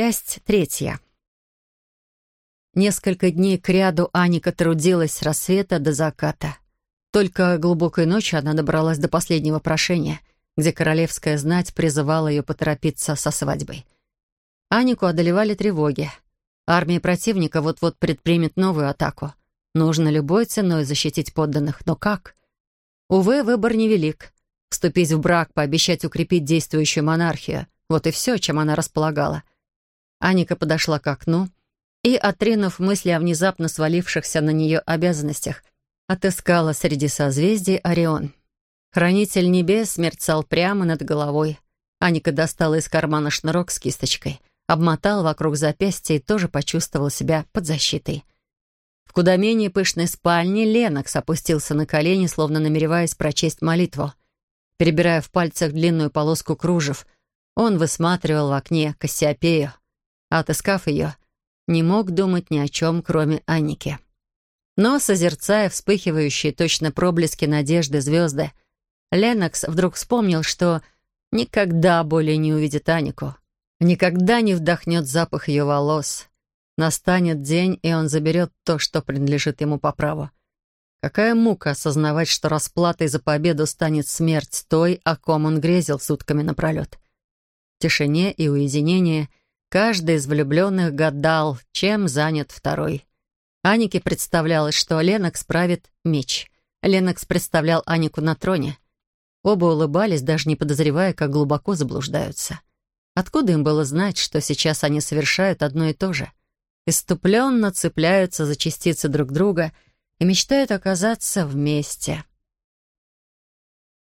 Часть третья. Несколько дней кряду Аника трудилась с рассвета до заката. Только глубокой ночью она добралась до последнего прошения, где королевская знать призывала ее поторопиться со свадьбой. Анику одолевали тревоги. Армия противника вот-вот предпримет новую атаку. Нужно любой ценой защитить подданных, но как? Увы, выбор невелик. Вступить в брак, пообещать укрепить действующую монархию — вот и все, чем она располагала. Аника подошла к окну и, отринув мысли о внезапно свалившихся на нее обязанностях, отыскала среди созвездий Орион. Хранитель небес мерцал прямо над головой. Аника достала из кармана шнурок с кисточкой, обмотала вокруг запястья и тоже почувствовала себя под защитой. В куда менее пышной спальне Ленокс опустился на колени, словно намереваясь прочесть молитву. Перебирая в пальцах длинную полоску кружев, он высматривал в окне Кассиопею, а отыскав ее, не мог думать ни о чем, кроме Анники. Но, созерцая вспыхивающие точно проблески надежды звезды, Ленокс вдруг вспомнил, что никогда более не увидит Анику, никогда не вдохнет запах ее волос. Настанет день, и он заберет то, что принадлежит ему по праву. Какая мука осознавать, что расплатой за победу станет смерть той, о ком он грезил сутками напролет. В тишине и уединении каждый из влюбленных гадал, чем занят второй. Анике представлялось, что Ленокс правит меч. Ленокс представлял Анику на троне. Оба улыбались, даже не подозревая, как глубоко заблуждаются. Откуда им было знать, что сейчас они совершают одно и то же? Иступленно цепляются за частицы друг друга и мечтают оказаться вместе —